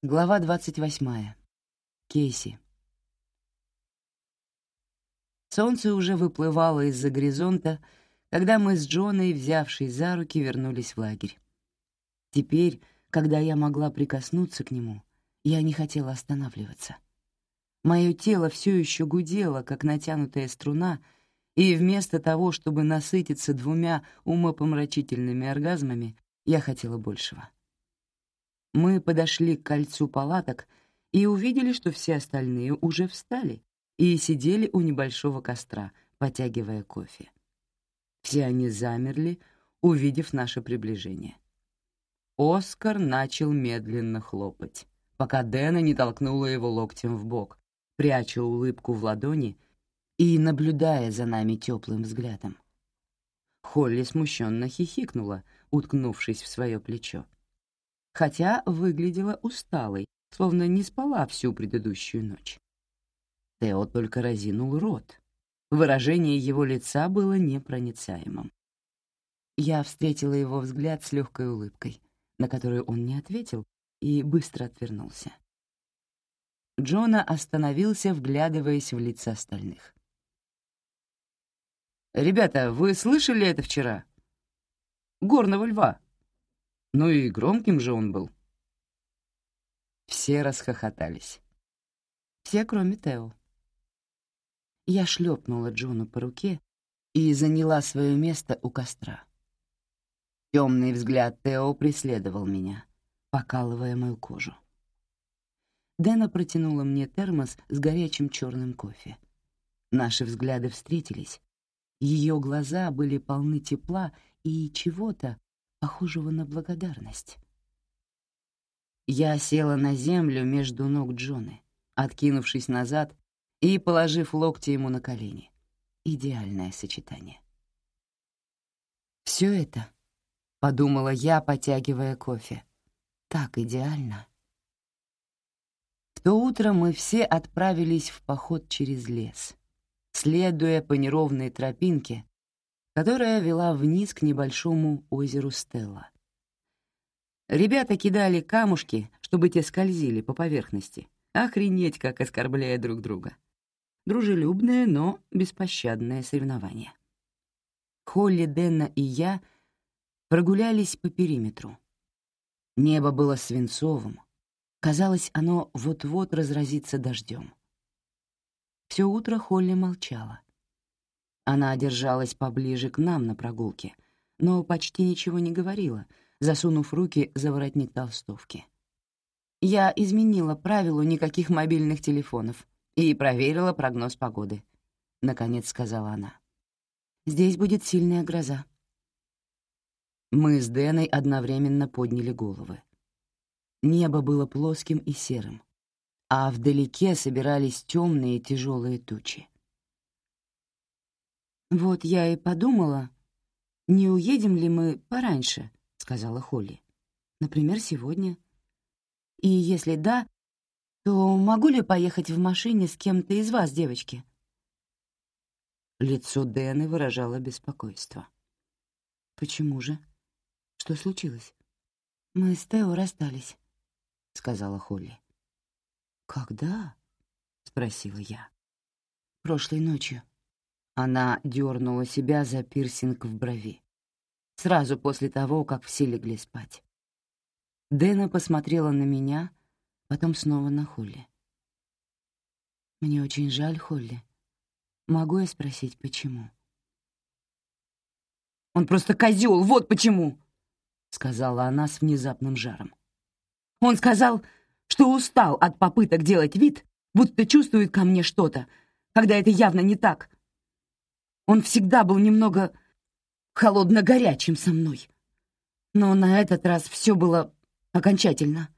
Глава 28. Кейси. Солнце уже выплывало из-за горизонта, когда мы с Джоной, взявшись за руки, вернулись в лагерь. Теперь, когда я могла прикоснуться к нему, я не хотела останавливаться. Мое тело все еще гудело, как натянутая струна, и вместо того, чтобы насытиться двумя умопомрачительными оргазмами, я хотела большего. Мы подошли к кольцу палаток и увидели, что все остальные уже встали и сидели у небольшого костра, потягивая кофе. Все они замерли, увидев наше приближение. Оскар начал медленно хлопать, пока Дэна не толкнула его локтем в бок, пряча улыбку в ладони и наблюдая за нами теплым взглядом. Холли смущенно хихикнула, уткнувшись в свое плечо хотя выглядела усталой, словно не спала всю предыдущую ночь. Тео только разинул рот. Выражение его лица было непроницаемым. Я встретила его взгляд с легкой улыбкой, на которую он не ответил, и быстро отвернулся. Джона остановился, вглядываясь в лица остальных. «Ребята, вы слышали это вчера? Горного льва!» Ну и громким же он был. Все расхохотались. Все, кроме Тео. Я шлепнула Джону по руке и заняла свое место у костра. Темный взгляд Тео преследовал меня, покалывая мою кожу. Дэна протянула мне термос с горячим черным кофе. Наши взгляды встретились. Ее глаза были полны тепла и чего-то, похожего на благодарность. Я села на землю между ног Джоны, откинувшись назад и положив локти ему на колени. Идеальное сочетание. «Все это», — подумала я, потягивая кофе, — «так идеально». В то утро мы все отправились в поход через лес, следуя по неровной тропинке, которая вела вниз к небольшому озеру Стелла. Ребята кидали камушки, чтобы те скользили по поверхности. Охренеть, как оскорбляя друг друга. Дружелюбное, но беспощадное соревнование. Холли, Денна и я прогулялись по периметру. Небо было свинцовым. Казалось, оно вот-вот разразится дождем. Все утро Холли молчала. Она держалась поближе к нам на прогулке, но почти ничего не говорила, засунув руки за воротник толстовки. Я изменила правилу никаких мобильных телефонов и проверила прогноз погоды, — наконец сказала она. «Здесь будет сильная гроза». Мы с Дэной одновременно подняли головы. Небо было плоским и серым, а вдалеке собирались темные тяжелые тучи. «Вот я и подумала, не уедем ли мы пораньше», — сказала Холли. «Например, сегодня. И если да, то могу ли поехать в машине с кем-то из вас, девочки?» Лицо Дэны выражало беспокойство. «Почему же? Что случилось?» «Мы с Тео расстались», — сказала Холли. «Когда?» — спросила я. «Прошлой ночью». Она дернула себя за пирсинг в брови. Сразу после того, как все легли спать. Дэна посмотрела на меня, потом снова на Холли. «Мне очень жаль, Холли. Могу я спросить, почему?» «Он просто козел, вот почему!» — сказала она с внезапным жаром. «Он сказал, что устал от попыток делать вид, будто чувствует ко мне что-то, когда это явно не так, он всегда был немного холодно-горячим со мной. Но на этот раз все было окончательно.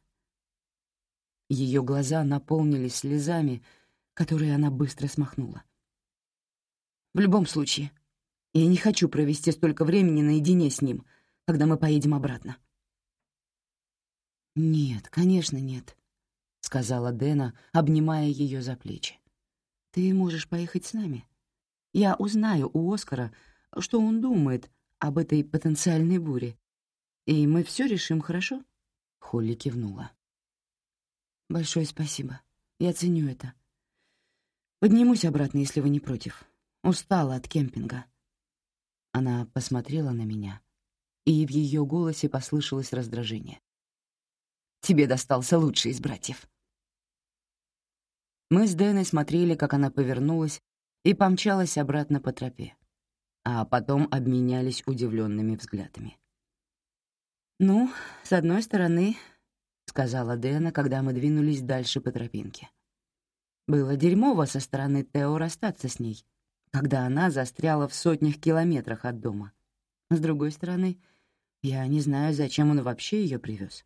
Ее глаза наполнились слезами, которые она быстро смахнула. В любом случае, я не хочу провести столько времени наедине с ним, когда мы поедем обратно. «Нет, конечно, нет», — сказала Дэна, обнимая ее за плечи. «Ты можешь поехать с нами. Я узнаю у Оскара, что он думает об этой потенциальной буре. И мы все решим, хорошо?» Холли кивнула. Большое спасибо. Я ценю это. Поднимусь обратно, если вы не против. Устала от кемпинга. Она посмотрела на меня, и в ее голосе послышалось раздражение. «Тебе достался лучший из братьев». Мы с Дэной смотрели, как она повернулась и помчалась обратно по тропе, а потом обменялись удивленными взглядами. «Ну, с одной стороны, — сказала Дэна, когда мы двинулись дальше по тропинке. Было дерьмово со стороны Тео расстаться с ней, когда она застряла в сотнях километрах от дома. С другой стороны, я не знаю, зачем он вообще ее привез.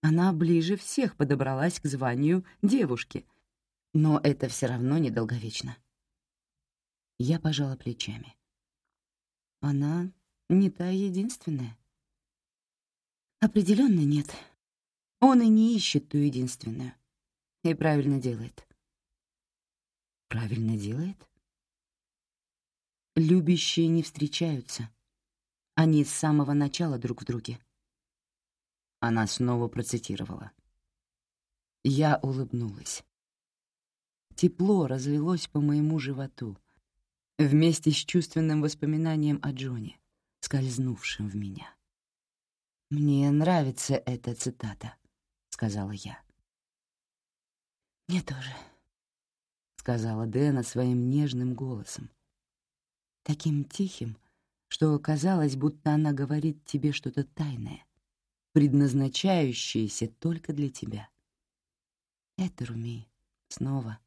Она ближе всех подобралась к званию девушки, но это все равно недолговечно. Я пожала плечами. Она не та единственная. Определенно нет. Он и не ищет ту единственную. И правильно делает. Правильно делает? Любящие не встречаются. Они с самого начала друг в друге. Она снова процитировала. Я улыбнулась. Тепло разлилось по моему животу, вместе с чувственным воспоминанием о Джоне, скользнувшим в меня. «Мне нравится эта цитата», — сказала я. «Мне тоже», — сказала Дэна своим нежным голосом, таким тихим, что казалось, будто она говорит тебе что-то тайное, предназначающееся только для тебя. Это Руми. Снова.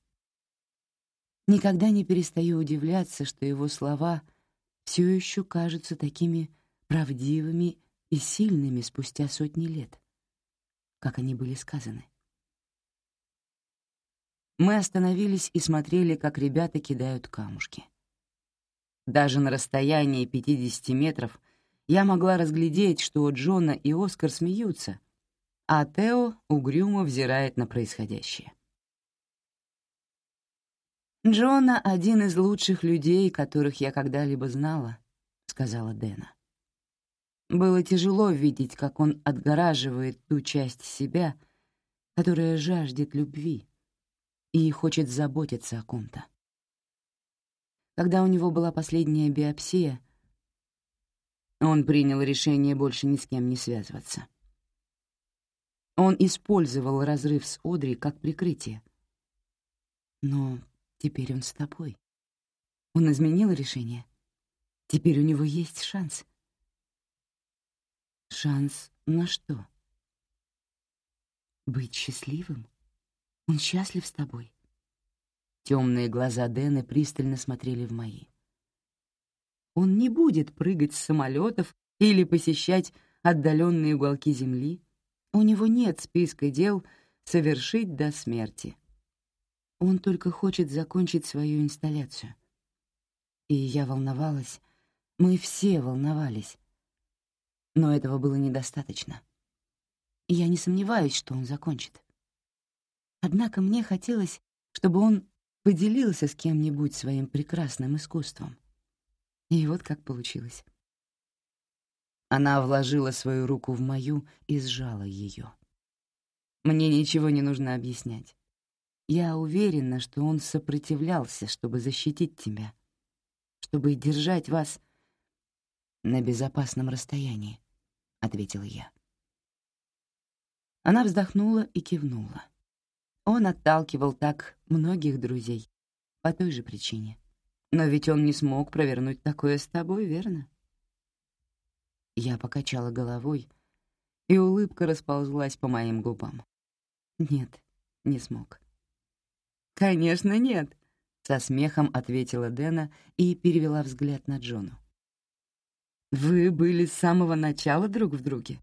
Никогда не перестаю удивляться, что его слова все еще кажутся такими правдивыми и сильными спустя сотни лет, как они были сказаны. Мы остановились и смотрели, как ребята кидают камушки. Даже на расстоянии 50 метров я могла разглядеть, что Джона и Оскар смеются, а Тео угрюмо взирает на происходящее. «Джона — один из лучших людей, которых я когда-либо знала», — сказала Дэна. Было тяжело видеть, как он отгораживает ту часть себя, которая жаждет любви и хочет заботиться о ком-то. Когда у него была последняя биопсия, он принял решение больше ни с кем не связываться. Он использовал разрыв с Одри как прикрытие. Но теперь он с тобой. Он изменил решение. Теперь у него есть шанс. Шанс на что? Быть счастливым? Он счастлив с тобой? Темные глаза Дэны пристально смотрели в мои. Он не будет прыгать с самолетов или посещать отдаленные уголки Земли. У него нет списка дел совершить до смерти. Он только хочет закончить свою инсталляцию. И я волновалась, мы все волновались. Но этого было недостаточно. я не сомневаюсь, что он закончит. Однако мне хотелось, чтобы он поделился с кем-нибудь своим прекрасным искусством. И вот как получилось. Она вложила свою руку в мою и сжала ее. Мне ничего не нужно объяснять. Я уверена, что он сопротивлялся, чтобы защитить тебя, чтобы держать вас на безопасном расстоянии, — ответила я. Она вздохнула и кивнула. Он отталкивал так многих друзей по той же причине. Но ведь он не смог провернуть такое с тобой, верно? Я покачала головой, и улыбка расползлась по моим губам. Нет, не смог. «Конечно, нет», — со смехом ответила Дэна и перевела взгляд на Джону. «Вы были с самого начала друг в друге?»